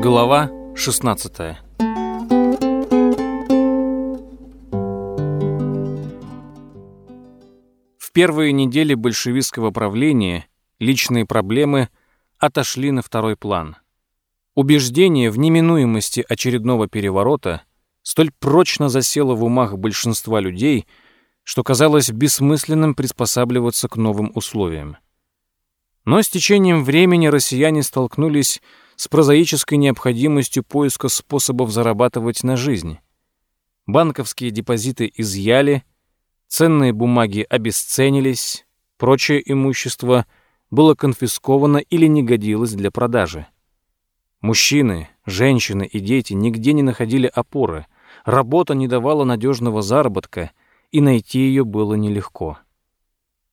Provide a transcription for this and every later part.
Глава 16 В первые недели большевистского правления личные проблемы отошли на второй план. Убеждение в неминуемости очередного переворота столь прочно засело в умах большинства людей, что казалось бессмысленным приспосабливаться к новым условиям. Но с течением времени россияне столкнулись прозаической необходимостью поиска способов зарабатывать на жизнь. Банковские депозиты изъяли, ценные бумаги обесценились, прочее имущество было конфисковано или не годилось для продажи. Мужчины, женщины и дети нигде не находили опоры, работа не давала надежного заработка, и найти ее было нелегко.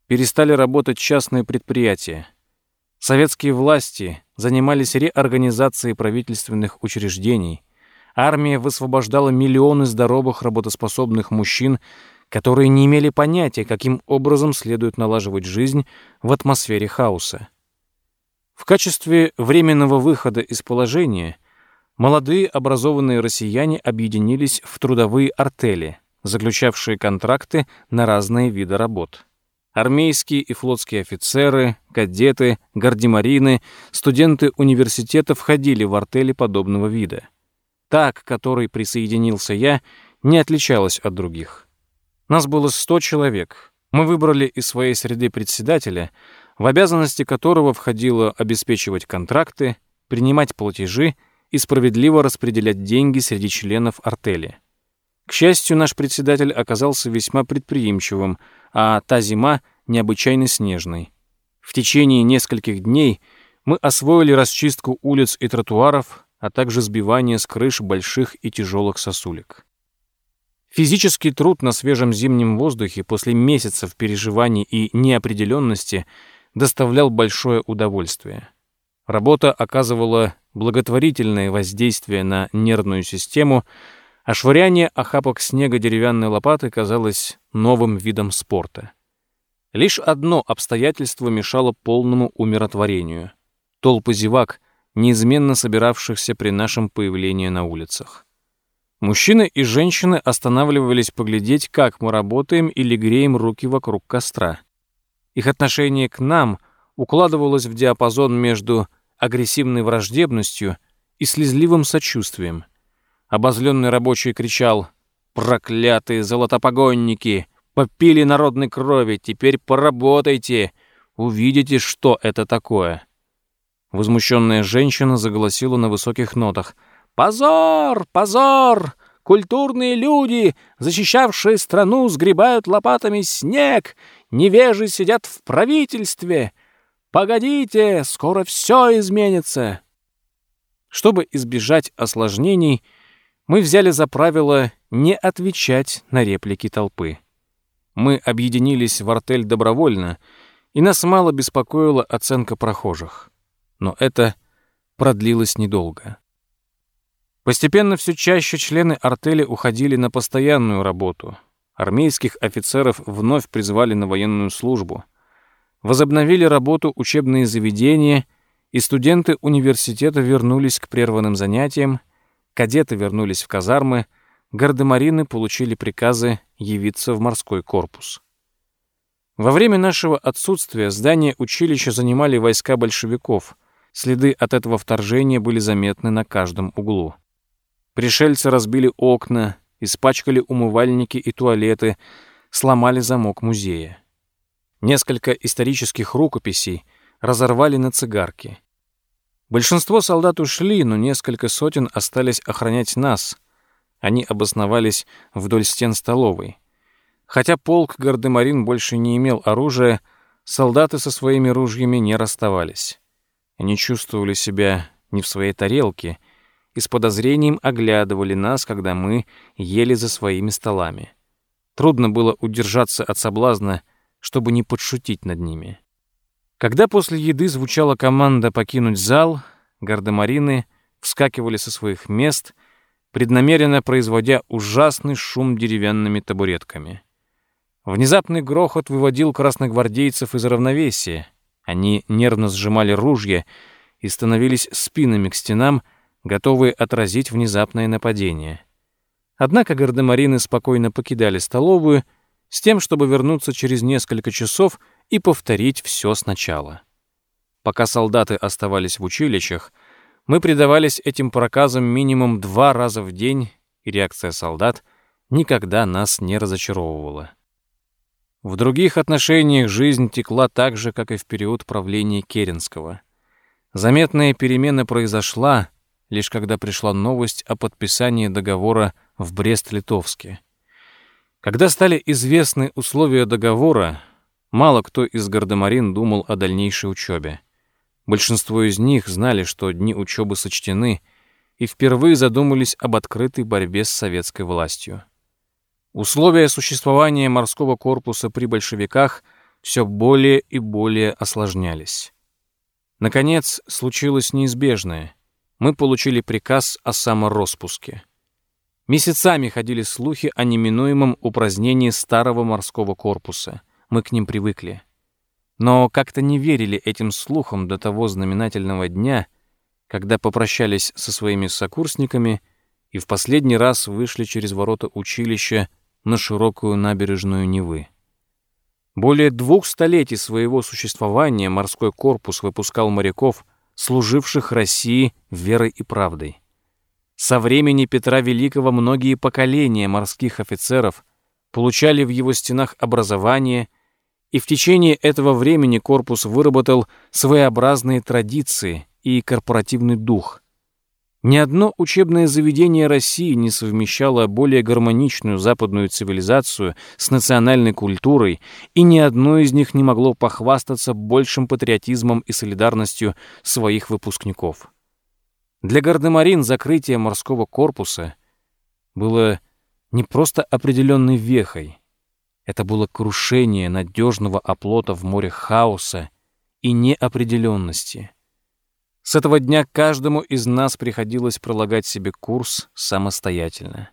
Перестали работать частные предприятия, Советские власти занимались реорганизацией правительственных учреждений. Армия высвобождала миллионы здоровых работоспособных мужчин, которые не имели понятия, каким образом следует налаживать жизнь в атмосфере хаоса. В качестве временного выхода из положения молодые образованные россияне объединились в трудовые артели, заключавшие контракты на разные виды работ. Армейские и флотские офицеры, кадеты, гардемарины, студенты университета входили в артели подобного вида. Та, к которой присоединился я, не отличалась от других. Нас было 100 человек. Мы выбрали из своей среды председателя, в обязанности которого входило обеспечивать контракты, принимать платежи и справедливо распределять деньги среди членов артели. К счастью, наш председатель оказался весьма предприимчивым, а та зима необычайно снежной. В течение нескольких дней мы освоили расчистку улиц и тротуаров, а также сбивание с крыш больших и тяжелых сосулек. Физический труд на свежем зимнем воздухе после месяцев переживаний и неопределенности доставлял большое удовольствие. Работа оказывала благотворительное воздействие на нервную систему, а швыряние охапок снега деревянной лопатой казалось новым видом спорта. Лишь одно обстоятельство мешало полному умиротворению. Толпы зевак, неизменно собиравшихся при нашем появлении на улицах. Мужчины и женщины останавливались поглядеть, как мы работаем или греем руки вокруг костра. Их отношение к нам укладывалось в диапазон между агрессивной враждебностью и слезливым сочувствием — Обозленный рабочий кричал «Проклятые золотопогонники! Попили народной крови, теперь поработайте! Увидите, что это такое!» Возмущенная женщина заголосила на высоких нотах «Позор! Позор! Культурные люди, защищавшие страну, сгребают лопатами снег! Невежи сидят в правительстве! Погодите, скоро все изменится!» Чтобы избежать осложнений, мы взяли за правило не отвечать на реплики толпы. Мы объединились в артель добровольно, и нас мало беспокоила оценка прохожих. Но это продлилось недолго. Постепенно все чаще члены артели уходили на постоянную работу. Армейских офицеров вновь призвали на военную службу. Возобновили работу учебные заведения, и студенты университета вернулись к прерванным занятиям, Кадеты вернулись в казармы, гардемарины получили приказы явиться в морской корпус. Во время нашего отсутствия здание училища занимали войска большевиков. Следы от этого вторжения были заметны на каждом углу. Пришельцы разбили окна, испачкали умывальники и туалеты, сломали замок музея. Несколько исторических рукописей разорвали на цигарки. Большинство солдат ушли, но несколько сотен остались охранять нас. Они обосновались вдоль стен столовой. Хотя полк Гардемарин больше не имел оружия, солдаты со своими ружьями не расставались. Они чувствовали себя не в своей тарелке и с подозрением оглядывали нас, когда мы ели за своими столами. Трудно было удержаться от соблазна, чтобы не подшутить над ними. Когда после еды звучала команда покинуть зал, гардемарины вскакивали со своих мест, преднамеренно производя ужасный шум деревянными табуретками. Внезапный грохот выводил красногвардейцев из равновесия. Они нервно сжимали ружья и становились спинами к стенам, готовые отразить внезапное нападение. Однако гардемарины спокойно покидали столовую с тем, чтобы вернуться через несколько часов и повторить все сначала. Пока солдаты оставались в училищах, мы предавались этим проказам минимум два раза в день, и реакция солдат никогда нас не разочаровывала. В других отношениях жизнь текла так же, как и в период правления Керенского. Заметная перемена произошла, лишь когда пришла новость о подписании договора в Брест-Литовске. Когда стали известны условия договора, мало кто из гардемарин думал о дальнейшей учебе. Большинство из них знали, что дни учебы сочтены, и впервые задумались об открытой борьбе с советской властью. Условия существования морского корпуса при большевиках все более и более осложнялись. Наконец, случилось неизбежное. Мы получили приказ о самороспуске. Месяцами ходили слухи о неминуемом упразднении старого морского корпуса. Мы к ним привыкли но как-то не верили этим слухам до того знаменательного дня, когда попрощались со своими сокурсниками и в последний раз вышли через ворота училища на широкую набережную Невы. Более двух столетий своего существования морской корпус выпускал моряков, служивших России верой и правдой. Со времени Петра Великого многие поколения морских офицеров получали в его стенах образование и в течение этого времени корпус выработал своеобразные традиции и корпоративный дух. Ни одно учебное заведение России не совмещало более гармоничную западную цивилизацию с национальной культурой, и ни одно из них не могло похвастаться большим патриотизмом и солидарностью своих выпускников. Для гардемарин закрытие морского корпуса было не просто определенной вехой — это было крушение надежного оплота в море хаоса и неопределенности. С этого дня каждому из нас приходилось пролагать себе курс самостоятельно.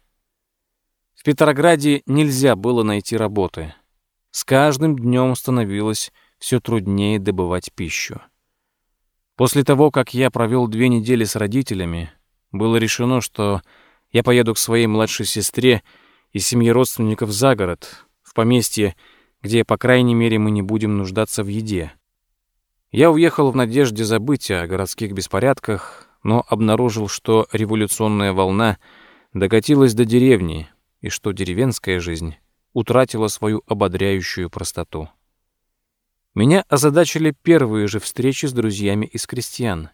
В Петрограде нельзя было найти работы. С каждым днем становилось все труднее добывать пищу. После того, как я провел две недели с родителями, было решено, что я поеду к своей младшей сестре и семье родственников за город, в поместье, где, по крайней мере, мы не будем нуждаться в еде. Я уехал в надежде забыть о городских беспорядках, но обнаружил, что революционная волна докатилась до деревни и что деревенская жизнь утратила свою ободряющую простоту. Меня озадачили первые же встречи с друзьями из крестьян.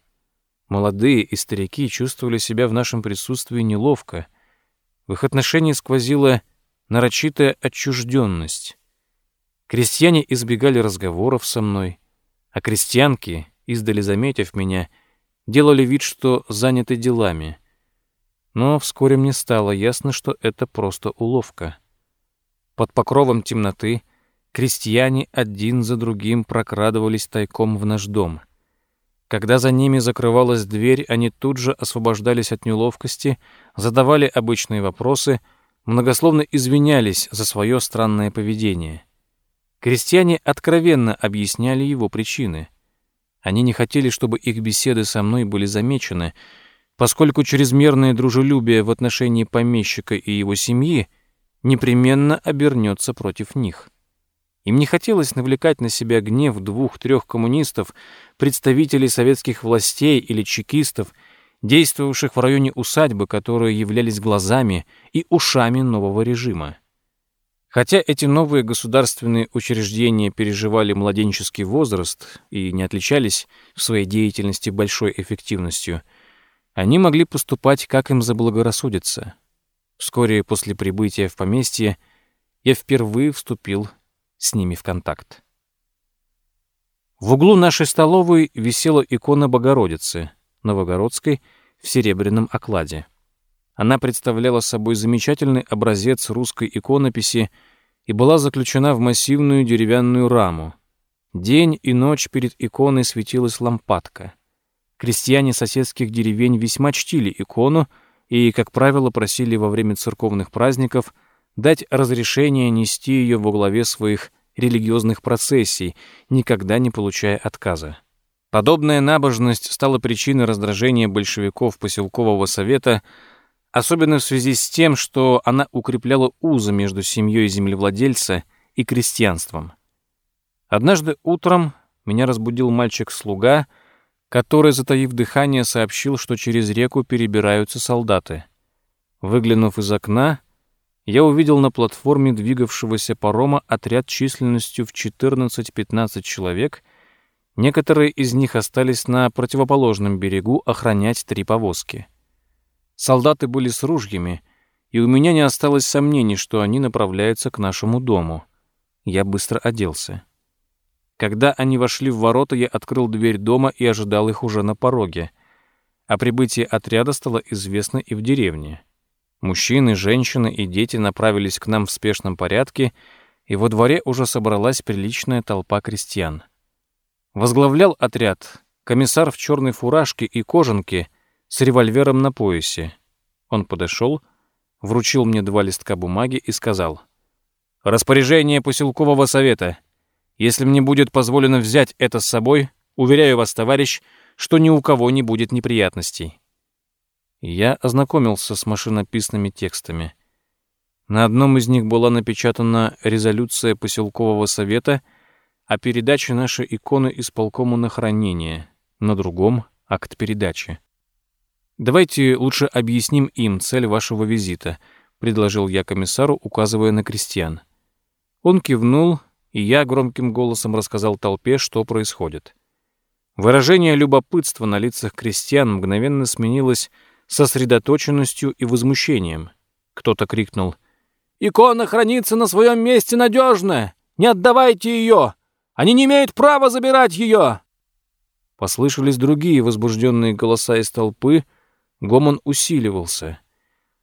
Молодые и старики чувствовали себя в нашем присутствии неловко. В их отношении сквозило нарочитая отчужденность. Крестьяне избегали разговоров со мной, а крестьянки, издали заметив меня, делали вид, что заняты делами. Но вскоре мне стало ясно, что это просто уловка. Под покровом темноты крестьяне один за другим прокрадывались тайком в наш дом. Когда за ними закрывалась дверь, они тут же освобождались от неловкости, задавали обычные вопросы — многословно извинялись за свое странное поведение. Крестьяне откровенно объясняли его причины. Они не хотели, чтобы их беседы со мной были замечены, поскольку чрезмерное дружелюбие в отношении помещика и его семьи непременно обернется против них. Им не хотелось навлекать на себя гнев двух-трех коммунистов, представителей советских властей или чекистов — действовавших в районе усадьбы, которые являлись глазами и ушами нового режима. Хотя эти новые государственные учреждения переживали младенческий возраст и не отличались в своей деятельности большой эффективностью, они могли поступать, как им заблагорассудится. Вскоре после прибытия в поместье я впервые вступил с ними в контакт. В углу нашей столовой висела икона Богородицы — Новогородской в серебряном окладе. Она представляла собой замечательный образец русской иконописи и была заключена в массивную деревянную раму. День и ночь перед иконой светилась лампадка. Крестьяне соседских деревень весьма чтили икону и, как правило, просили во время церковных праздников дать разрешение нести ее во главе своих религиозных процессий, никогда не получая отказа. Подобная набожность стала причиной раздражения большевиков поселкового совета, особенно в связи с тем, что она укрепляла узы между семьей землевладельца и крестьянством. Однажды утром меня разбудил мальчик-слуга, который, затаив дыхание, сообщил, что через реку перебираются солдаты. Выглянув из окна, я увидел на платформе двигавшегося парома отряд численностью в 14-15 человек. Некоторые из них остались на противоположном берегу охранять три повозки. Солдаты были с ружьями, и у меня не осталось сомнений, что они направляются к нашему дому. Я быстро оделся. Когда они вошли в ворота, я открыл дверь дома и ожидал их уже на пороге. О прибытии отряда стало известно и в деревне. Мужчины, женщины и дети направились к нам в спешном порядке, и во дворе уже собралась приличная толпа крестьян. Возглавлял отряд комиссар в черной фуражке и кожанке с револьвером на поясе. Он подошел, вручил мне два листка бумаги и сказал «Распоряжение поселкового совета. Если мне будет позволено взять это с собой, уверяю вас, товарищ, что ни у кого не будет неприятностей». Я ознакомился с машинописными текстами. На одном из них была напечатана резолюция поселкового совета о передаче нашей иконы из полкому на хранение, на другом — акт передачи. «Давайте лучше объясним им цель вашего визита», — предложил я комиссару, указывая на крестьян. Он кивнул, и я громким голосом рассказал толпе, что происходит. Выражение любопытства на лицах крестьян мгновенно сменилось сосредоточенностью и возмущением. Кто-то крикнул «Икона хранится на своем месте надежно! Не отдавайте ее! Они не имеют права забирать ее!» Послышались другие возбужденные голоса из толпы, гомон усиливался.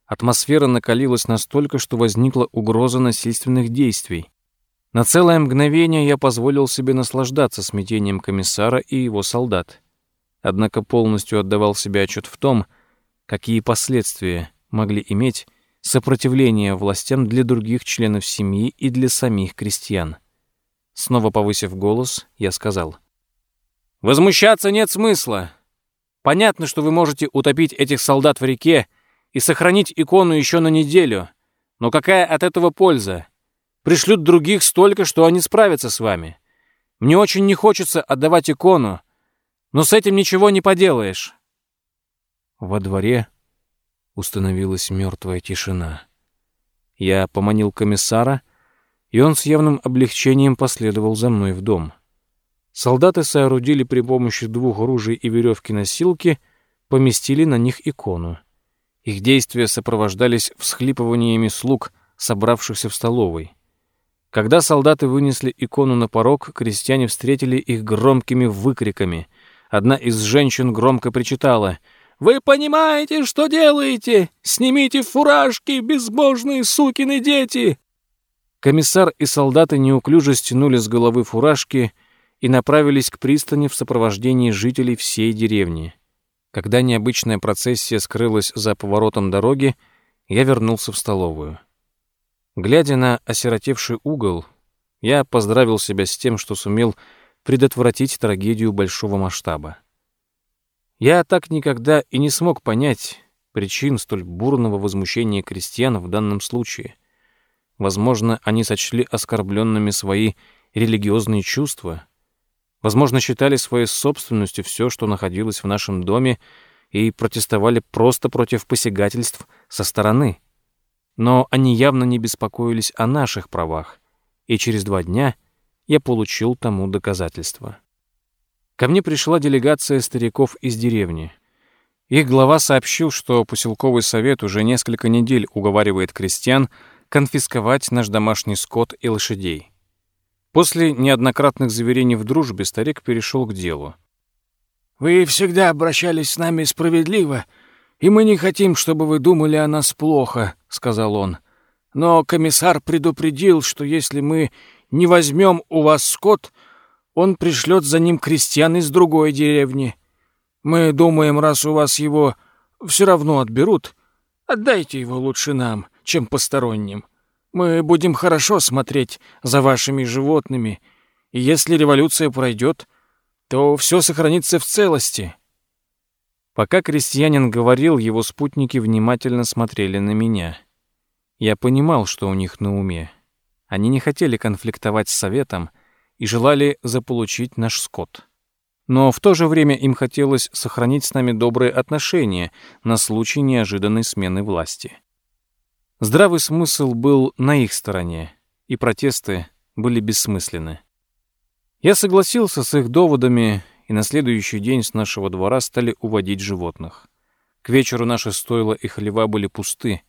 Атмосфера накалилась настолько, что возникла угроза насильственных действий. На целое мгновение я позволил себе наслаждаться смятением комиссара и его солдат. Однако полностью отдавал себе отчет в том, какие последствия могли иметь сопротивление властям для других членов семьи и для самих крестьян. Снова повысив голос, я сказал. «Возмущаться нет смысла. Понятно, что вы можете утопить этих солдат в реке и сохранить икону еще на неделю. Но какая от этого польза? Пришлют других столько, что они справятся с вами. Мне очень не хочется отдавать икону, но с этим ничего не поделаешь. Во дворе установилась мертвая тишина. Я поманил комиссара, и он с явным облегчением последовал за мной в дом. Солдаты соорудили при помощи двух ружей и веревки носилки, поместили на них икону. Их действия сопровождались всхлипываниями слуг, собравшихся в столовой. Когда солдаты вынесли икону на порог, крестьяне встретили их громкими выкриками. Одна из женщин громко причитала «Вы понимаете, что делаете? Снимите фуражки, безбожные сукины дети!» Комиссар и солдаты неуклюже стянули с головы фуражки и направились к пристани в сопровождении жителей всей деревни. Когда необычная процессия скрылась за поворотом дороги, я вернулся в столовую. Глядя на осиротевший угол, я поздравил себя с тем, что сумел предотвратить трагедию большого масштаба. Я так никогда и не смог понять причин столь бурного возмущения крестьян в данном случае. Возможно, они сочли оскорбленными свои религиозные чувства, возможно, считали своей собственностью все, что находилось в нашем доме, и протестовали просто против посягательств со стороны — но они явно не беспокоились о наших правах, и через два дня я получил тому доказательство. Ко мне пришла делегация стариков из деревни. Их глава сообщил, что поселковый совет уже несколько недель уговаривает крестьян конфисковать наш домашний скот и лошадей. После неоднократных заверений в дружбе старик перешел к делу. «Вы всегда обращались с нами справедливо и мы не хотим, чтобы вы думали о нас плохо», — сказал он. «Но комиссар предупредил, что если мы не возьмем у вас скот, он пришлет за ним крестьян из другой деревни. Мы думаем, раз у вас его все равно отберут, отдайте его лучше нам, чем посторонним. Мы будем хорошо смотреть за вашими животными, и если революция пройдет, то все сохранится в целости. Пока крестьянин говорил, его спутники внимательно смотрели на меня. Я понимал, что у них на уме. Они не хотели конфликтовать с советом и желали заполучить наш скот. Но в то же время им хотелось сохранить с нами добрые отношения на случай неожиданной смены власти. Здравый смысл был на их стороне, и протесты были бессмысленны. Я согласился с их доводами, и на следующий день с нашего двора стали уводить животных. К вечеру наши стойла и хлева были пусты.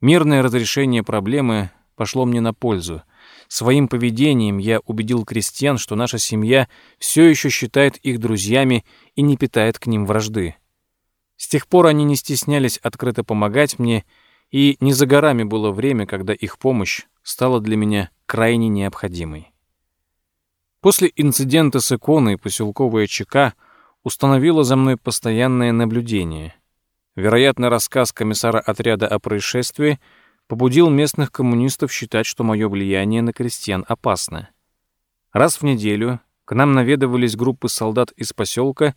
Мирное разрешение проблемы пошло мне на пользу. Своим поведением я убедил крестьян, что наша семья все еще считает их друзьями и не питает к ним вражды. С тех пор они не стеснялись открыто помогать мне, и не за горами было время, когда их помощь стала для меня крайне необходимой. После инцидента с иконой поселковая ЧК установила за мной постоянное наблюдение. Вероятно, рассказ комиссара отряда о происшествии побудил местных коммунистов считать, что мое влияние на крестьян опасно. Раз в неделю к нам наведывались группы солдат из поселка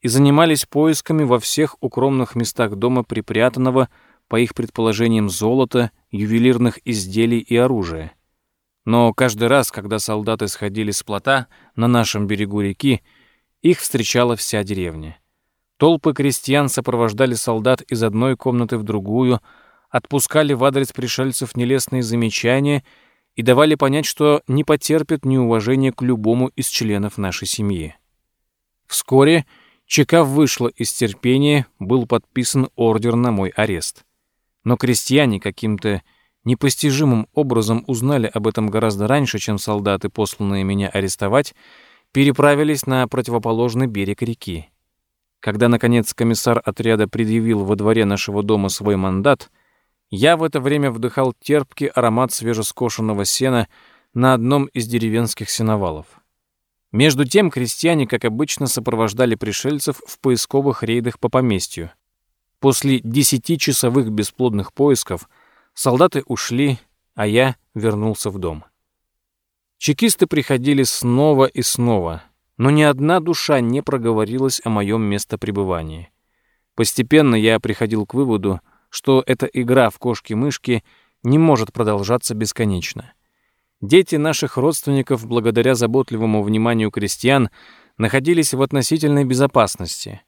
и занимались поисками во всех укромных местах дома припрятанного, по их предположениям, золота, ювелирных изделий и оружия. Но каждый раз, когда солдаты сходили с плота на нашем берегу реки, их встречала вся деревня. Толпы крестьян сопровождали солдат из одной комнаты в другую, отпускали в адрес пришельцев нелестные замечания и давали понять, что не потерпят неуважения к любому из членов нашей семьи. Вскоре ЧК вышла из терпения, был подписан ордер на мой арест. Но крестьяне каким-то непостижимым образом узнали об этом гораздо раньше, чем солдаты, посланные меня арестовать, переправились на противоположный берег реки. Когда, наконец, комиссар отряда предъявил во дворе нашего дома свой мандат, я в это время вдыхал терпкий аромат свежескошенного сена на одном из деревенских сеновалов. Между тем крестьяне, как обычно, сопровождали пришельцев в поисковых рейдах по поместью. После десятичасовых бесплодных поисков — Солдаты ушли, а я вернулся в дом. Чекисты приходили снова и снова, но ни одна душа не проговорилась о моем местопребывании. Постепенно я приходил к выводу, что эта игра в кошки-мышки не может продолжаться бесконечно. Дети наших родственников, благодаря заботливому вниманию крестьян, находились в относительной безопасности.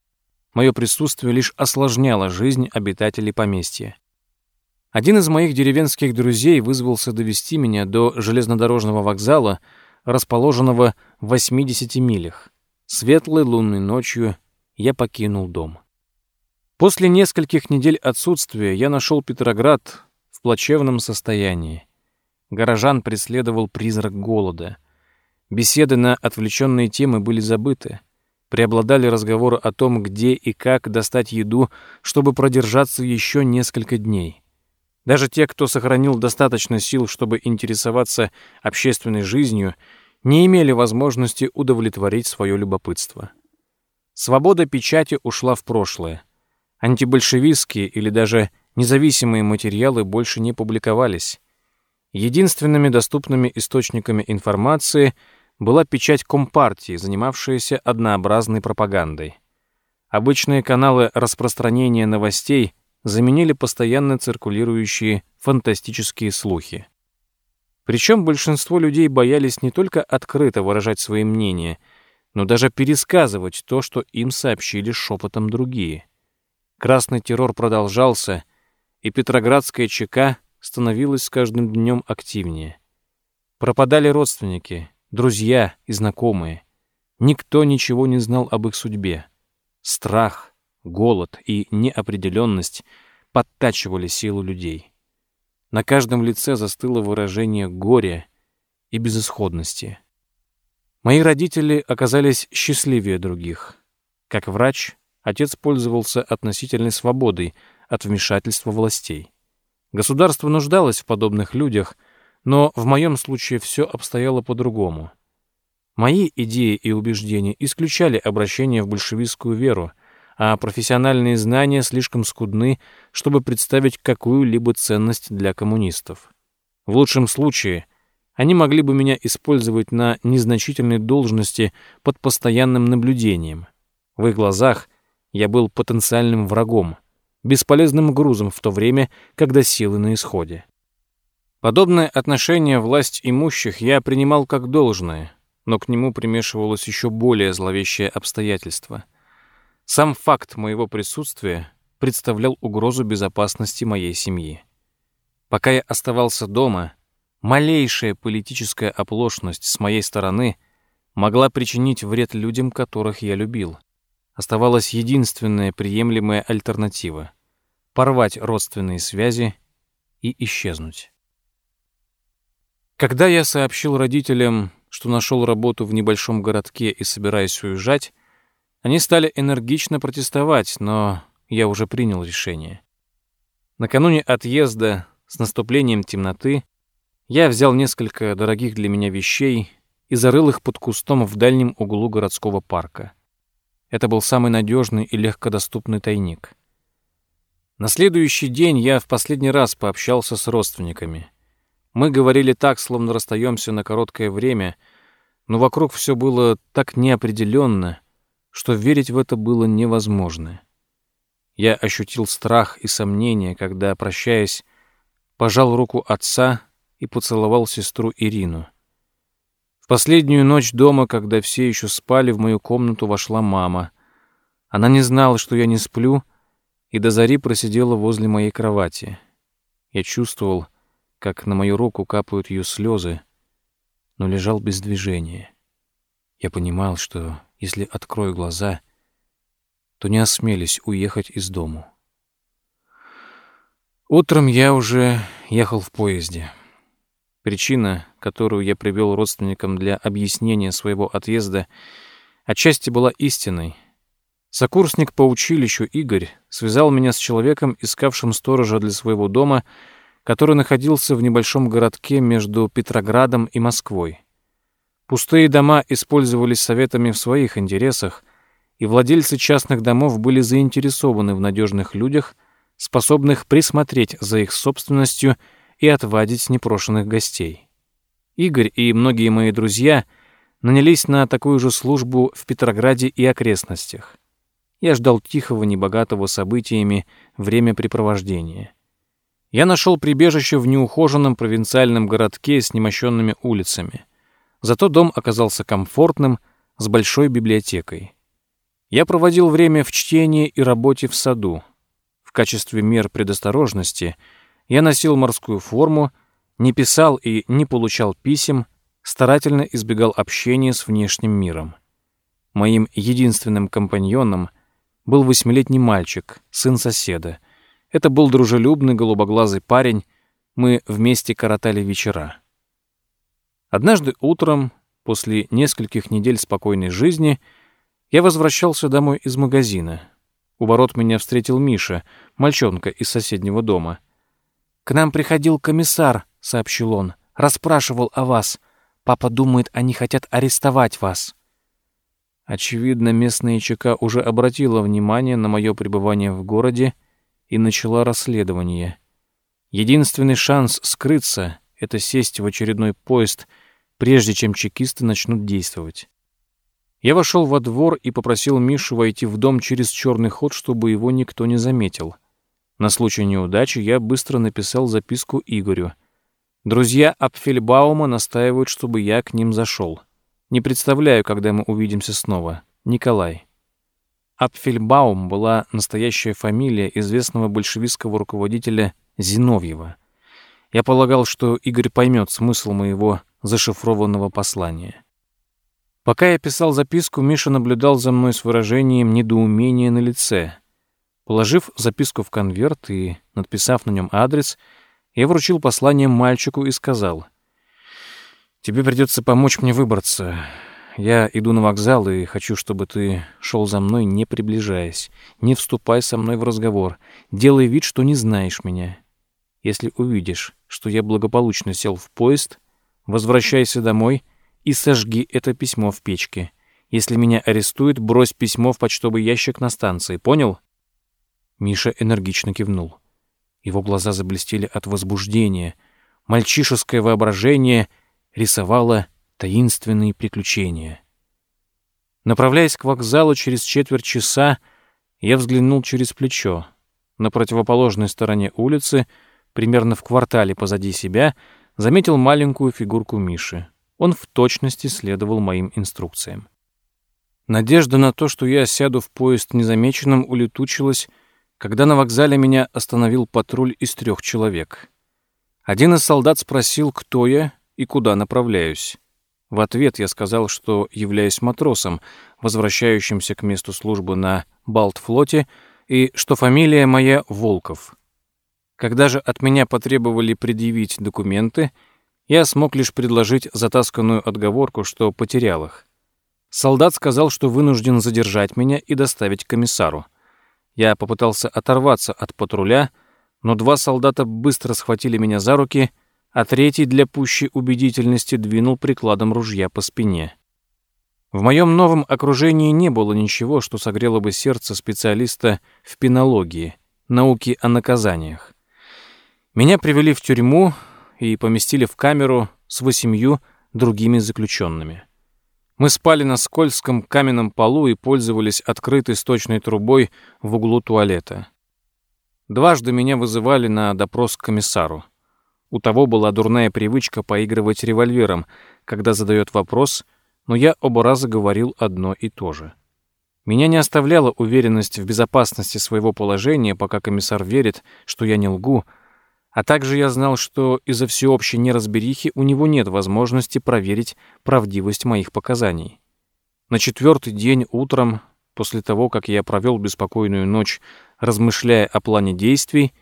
Мое присутствие лишь осложняло жизнь обитателей поместья. Один из моих деревенских друзей вызвался довести меня до железнодорожного вокзала, расположенного в 80 милях. Светлой лунной ночью я покинул дом. После нескольких недель отсутствия я нашел Петроград в плачевном состоянии. Горожан преследовал призрак голода. Беседы на отвлеченные темы были забыты. Преобладали разговоры о том, где и как достать еду, чтобы продержаться еще несколько дней. Даже те, кто сохранил достаточно сил, чтобы интересоваться общественной жизнью, не имели возможности удовлетворить свое любопытство. Свобода печати ушла в прошлое. Антибольшевистские или даже независимые материалы больше не публиковались. Единственными доступными источниками информации была печать Компартии, занимавшаяся однообразной пропагандой. Обычные каналы распространения новостей заменили постоянно циркулирующие фантастические слухи. Причем большинство людей боялись не только открыто выражать свои мнения, но даже пересказывать то, что им сообщили шепотом другие. Красный террор продолжался, и Петроградская ЧК становилась с каждым днем активнее. Пропадали родственники, друзья и знакомые. Никто ничего не знал об их судьбе. Страх — голод и неопределенность подтачивали силу людей. На каждом лице застыло выражение горя и безысходности. Мои родители оказались счастливее других. Как врач, отец пользовался относительной свободой от вмешательства властей. Государство нуждалось в подобных людях, но в моем случае все обстояло по-другому. Мои идеи и убеждения исключали обращение в большевистскую веру — а профессиональные знания слишком скудны, чтобы представить какую-либо ценность для коммунистов. В лучшем случае они могли бы меня использовать на незначительной должности под постоянным наблюдением. В их глазах я был потенциальным врагом, бесполезным грузом в то время, когда силы на исходе. Подобное отношение власть имущих я принимал как должное, но к нему примешивалось еще более зловещее обстоятельство. Сам факт моего присутствия представлял угрозу безопасности моей семьи. Пока я оставался дома, малейшая политическая оплошность с моей стороны могла причинить вред людям, которых я любил. Оставалась единственная приемлемая альтернатива — порвать родственные связи и исчезнуть. Когда я сообщил родителям, что нашел работу в небольшом городке и собираюсь уезжать, они стали энергично протестовать, но я уже принял решение. Накануне отъезда, с наступлением темноты, я взял несколько дорогих для меня вещей и зарыл их под кустом в дальнем углу городского парка. Это был самый надежный и легкодоступный тайник. На следующий день я в последний раз пообщался с родственниками — мы говорили так, словно расстаемся на короткое время, но вокруг все было так неопределенно, что верить в это было невозможно. Я ощутил страх и сомнение, когда, прощаясь, пожал руку отца и поцеловал сестру Ирину. В последнюю ночь дома, когда все еще спали, в мою комнату вошла мама. Она не знала, что я не сплю, и до зари просидела возле моей кровати. Я чувствовал, как на мою руку капают ее слезы, но лежал без движения. Я понимал, что если открою глаза, то не осмелюсь уехать из дому. Утром я уже ехал в поезде. Причина, которую я привел родственникам для объяснения своего отъезда, отчасти была истиной. Сокурсник по училищу Игорь связал меня с человеком, искавшим сторожа для своего дома, который находился в небольшом городке между Петроградом и Москвой. Пустые дома использовались советами в своих интересах, и владельцы частных домов были заинтересованы в надежных людях, способных присмотреть за их собственностью и отвадить непрошенных гостей. Игорь и многие мои друзья нанялись на такую же службу в Петрограде и окрестностях. Я ждал тихого, небогатого событиями времяпрепровождения. Я нашел прибежище в неухоженном провинциальном городке с немощенными улицами. Зато дом оказался комфортным, с большой библиотекой. Я проводил время в чтении и работе в саду. В качестве мер предосторожности я носил морскую форму, не писал и не получал писем, старательно избегал общения с внешним миром. Моим единственным компаньоном был восьмилетний мальчик, сын соседа, это был дружелюбный голубоглазый парень, мы вместе коротали вечера. Однажды утром, после нескольких недель спокойной жизни, я возвращался домой из магазина. У ворот меня встретил Миша, мальчонка из соседнего дома. «К нам приходил комиссар», — сообщил он, — «расспрашивал о вас. Папа думает, они хотят арестовать вас». Очевидно, местная ЧК уже обратила внимание на мое пребывание в городе и начала расследование. Единственный шанс скрыться — это сесть в очередной поезд, прежде чем чекисты начнут действовать. Я вошел во двор и попросил Мишу войти в дом через черный ход, чтобы его никто не заметил. На случай неудачи я быстро написал записку Игорю. Друзья Апфельбаума настаивают, чтобы я к ним зашел. Не представляю, когда мы увидимся снова. Николай. Апфельбаум была настоящая фамилия известного большевистского руководителя Зиновьева. Я полагал, что Игорь поймет смысл моего зашифрованного послания. Пока я писал записку, Миша наблюдал за мной с выражением недоумения на лице. Положив записку в конверт и надписав на нем адрес, я вручил послание мальчику и сказал, «Тебе придется помочь мне выбраться. Я иду на вокзал и хочу, чтобы ты шел за мной, не приближаясь. Не вступай со мной в разговор. Делай вид, что не знаешь меня. Если увидишь, что я благополучно сел в поезд, возвращайся домой и сожги это письмо в печке. Если меня арестуют, брось письмо в почтовый ящик на станции. Понял? Миша энергично кивнул. Его глаза заблестели от возбуждения. Мальчишеское воображение рисовала таинственные приключения. Направляясь к вокзалу через четверть часа, я взглянул через плечо. На противоположной стороне улицы, примерно в квартале позади себя, заметил маленькую фигурку Миши. Он в точности следовал моим инструкциям. Надежда на то, что я сяду в поезд незамеченным, улетучилась, когда на вокзале меня остановил патруль из трех человек. Один из солдат спросил, кто я и куда направляюсь. В ответ я сказал, что являюсь матросом, возвращающимся к месту службы на Балтфлоте, и что фамилия моя Волков. Когда же от меня потребовали предъявить документы, я смог лишь предложить затасканную отговорку, что потерял их. Солдат сказал, что вынужден задержать меня и доставить к комиссару. Я попытался оторваться от патруля, но два солдата быстро схватили меня за руки, а третий для пущей убедительности двинул прикладом ружья по спине. В моем новом окружении не было ничего, что согрело бы сердце специалиста в пенологии, науке о наказаниях. Меня привели в тюрьму, и поместили в камеру с восемью другими заключенными. Мы спали на скользком каменном полу и пользовались открытой сточной трубой в углу туалета. Дважды меня вызывали на допрос к комиссару. У того была дурная привычка поигрывать револьвером, когда задает вопрос, но я оба раза говорил одно и то же. Меня не оставляла уверенность в безопасности своего положения, пока комиссар верит, что я не лгу, а также я знал, что из-за всеобщей неразберихи у него нет возможности проверить правдивость моих показаний. На четвертый день утром, после того, как я провел беспокойную ночь, размышляя о плане действий,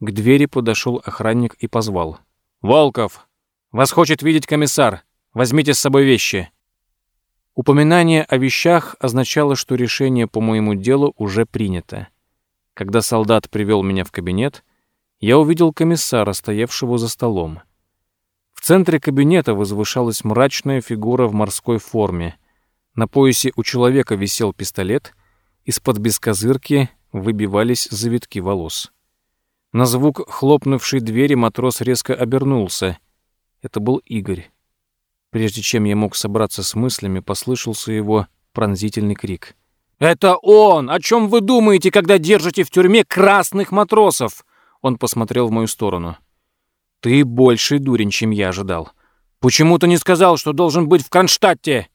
к двери подошел охранник и позвал. «Волков! Вас хочет видеть комиссар! Возьмите с собой вещи!» Упоминание о вещах означало, что решение по моему делу уже принято. Когда солдат привел меня в кабинет, я увидел комиссара, стоявшего за столом. В центре кабинета возвышалась мрачная фигура в морской форме. На поясе у человека висел пистолет, из-под бескозырки выбивались завитки волос. На звук хлопнувшей двери матрос резко обернулся. Это был Игорь. Прежде чем я мог собраться с мыслями, послышался его пронзительный крик. «Это он! О чем вы думаете, когда держите в тюрьме красных матросов?» Он посмотрел в мою сторону. «Ты больший дурень, чем я ожидал. Почему ты не сказал, что должен быть в Кронштадте?»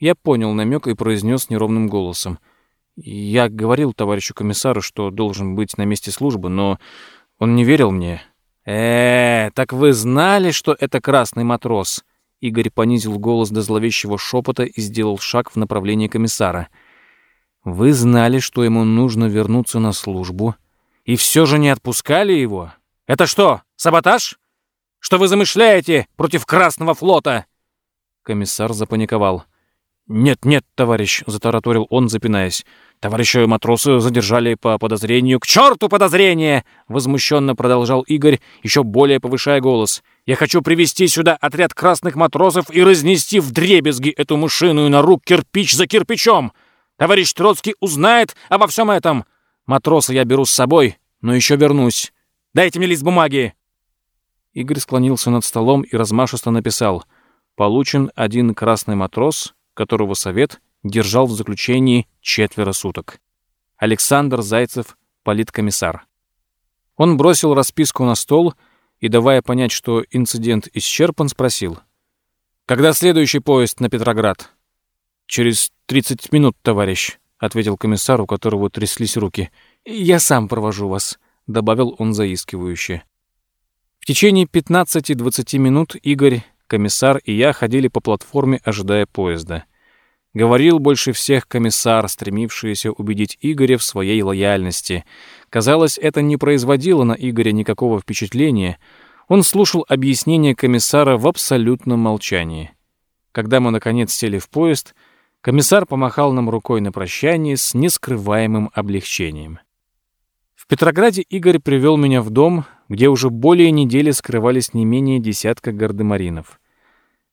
Я понял намек и произнес неровным голосом. «Я говорил товарищу комиссару, что должен быть на месте службы, но он не верил мне». «Э, так вы знали, что это красный матрос?» Игорь понизил голос до зловещего шепота и сделал шаг в направлении комиссара. «Вы знали, что ему нужно вернуться на службу, и все же не отпускали его? Это что, саботаж? Что вы замышляете против Красного флота?» Комиссар запаниковал. «Нет, нет, товарищ», — затараторил он, запинаясь. «Товарища матросы задержали по подозрению». «К черту подозрение!» — возмущенно продолжал Игорь, еще более повышая голос. «Я хочу привести сюда отряд красных матросов и разнести в дребезги эту мышиную нору кирпич за кирпичом. Товарищ Троцкий узнает обо всем этом. Матроса я беру с собой, но еще вернусь. Дайте мне лист бумаги!» Игорь склонился над столом и размашисто написал «Получен один красный матрос, которого совет держал в заключении четверо суток. Александр Зайцев, политкомиссар». Он бросил расписку на стол и, давая понять, что инцидент исчерпан, спросил «Когда следующий поезд на Петроград?» «Через 30 минут, товарищ», — ответил комиссар, у которого тряслись руки. «Я сам провожу вас», — добавил он заискивающе. В течение 15-20 минут Игорь, комиссар и я ходили по платформе, ожидая поезда. Говорил больше всех комиссар, стремившийся убедить Игоря в своей лояльности. Казалось, это не производило на Игоря никакого впечатления. Он слушал объяснения комиссара в абсолютном молчании. Когда мы, наконец, сели в поезд — Комиссар помахал нам рукой на прощание с нескрываемым облегчением. В Петрограде Игорь привел меня в дом, где уже более недели скрывались не менее десятка гардемаринов.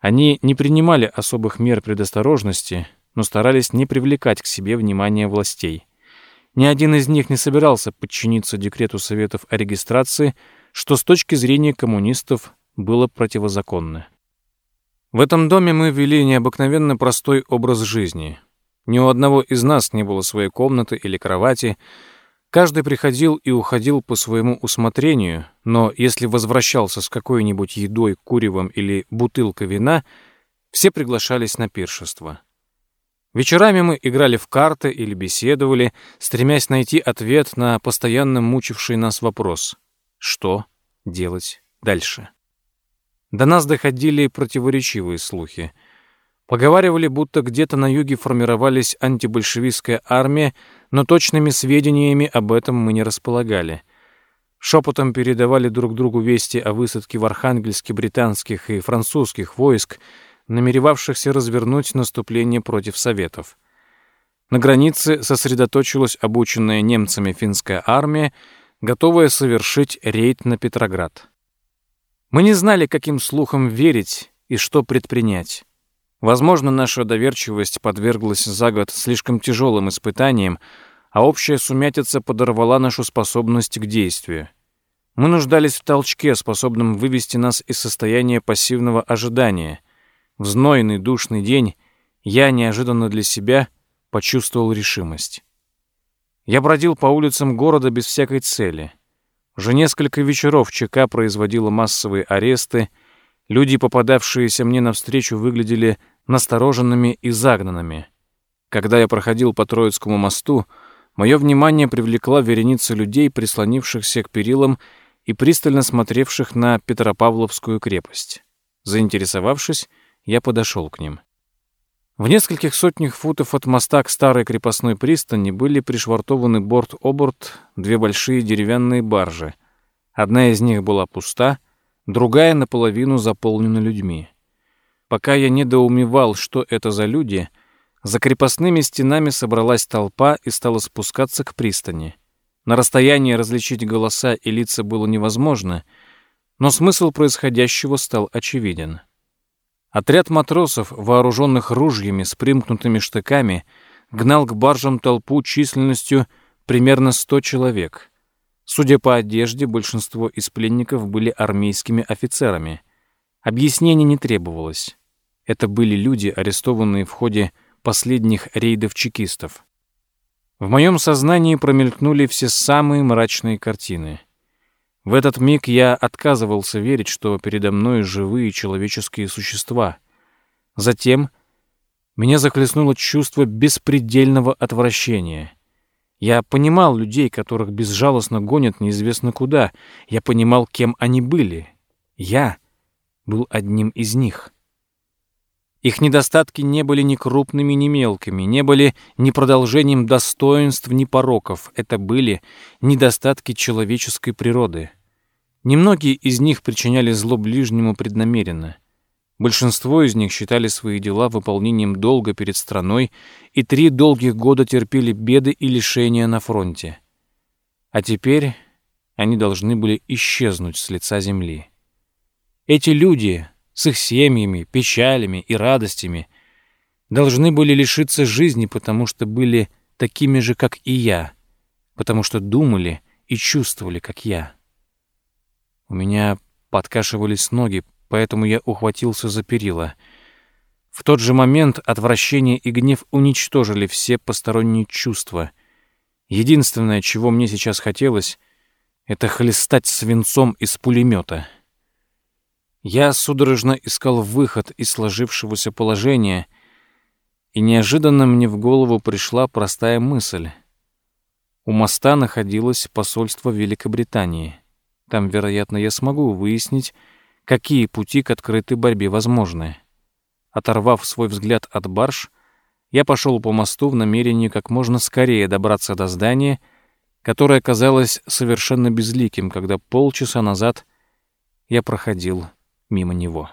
Они не принимали особых мер предосторожности, но старались не привлекать к себе внимания властей. Ни один из них не собирался подчиниться декрету Советов о регистрации, что с точки зрения коммунистов было противозаконно. В этом доме мы вели необыкновенно простой образ жизни. Ни у одного из нас не было своей комнаты или кровати. Каждый приходил и уходил по своему усмотрению, но если возвращался с какой-нибудь едой, куревом или бутылкой вина, все приглашались на пиршество. Вечерами мы играли в карты или беседовали, стремясь найти ответ на постоянно мучивший нас вопрос «Что делать дальше?». До нас доходили противоречивые слухи. Поговаривали, будто где-то на юге формировались антибольшевистская армия, но точными сведениями об этом мы не располагали. Шепотом передавали друг другу вести о высадке в Архангельске британских и французских войск, намеревавшихся развернуть наступление против Советов. На границе сосредоточилась обученная немцами финская армия, готовая совершить рейд на Петроград. Мы не знали, каким слухам верить и что предпринять. Возможно, наша доверчивость подверглась за год слишком тяжелым испытаниям, а общая сумятица подорвала нашу способность к действию. Мы нуждались в толчке, способном вывести нас из состояния пассивного ожидания. В знойный душный день я неожиданно для себя почувствовал решимость. Я бродил по улицам города без всякой цели — уже несколько вечеров ЧК производила массовые аресты, люди, попадавшиеся мне навстречу, выглядели настороженными и загнанными. Когда я проходил по Троицкому мосту, мое внимание привлекла вереница людей, прислонившихся к перилам и пристально смотревших на Петропавловскую крепость. Заинтересовавшись, я подошел к ним. В нескольких сотнях футов от моста к старой крепостной пристани были пришвартованы борт-оборт две большие деревянные баржи. Одна из них была пуста, другая наполовину заполнена людьми. Пока я недоумевал, что это за люди, за крепостными стенами собралась толпа и стала спускаться к пристани. На расстоянии различить голоса и лица было невозможно, но смысл происходящего стал очевиден — Отряд матросов, вооруженных ружьями с примкнутыми штыками, гнал к баржам толпу численностью примерно 100 человек. Судя по одежде, большинство из пленников были армейскими офицерами. Объяснений не требовалось. Это были люди, арестованные в ходе последних рейдов чекистов. В моем сознании промелькнули все самые мрачные картины — в этот миг я отказывался верить, что передо мной живые человеческие существа. Затем меня захлестнуло чувство беспредельного отвращения. Я понимал людей, которых безжалостно гонят неизвестно куда. Я понимал, кем они были. Я был одним из них. Их недостатки не были ни крупными, ни мелкими, не были ни продолжением достоинств, ни пороков. Это были недостатки человеческой природы. Немногие из них причиняли зло ближнему преднамеренно. Большинство из них считали свои дела выполнением долга перед страной и три долгих года терпели беды и лишения на фронте. А теперь они должны были исчезнуть с лица земли. Эти люди с их семьями, печалями и радостями должны были лишиться жизни, потому что были такими же, как и я, потому что думали и чувствовали, как я. У меня подкашивались ноги, поэтому я ухватился за перила. В тот же момент отвращение и гнев уничтожили все посторонние чувства. Единственное, чего мне сейчас хотелось, это хлестать свинцом из пулемета. Я судорожно искал выход из сложившегося положения, и неожиданно мне в голову пришла простая мысль. У моста находилось посольство Великобритании. Там, вероятно, я смогу выяснить, какие пути к открытой борьбе возможны. Оторвав свой взгляд от барж, я пошел по мосту в намерении как можно скорее добраться до здания, которое казалось совершенно безликим, когда полчаса назад я проходил мимо него.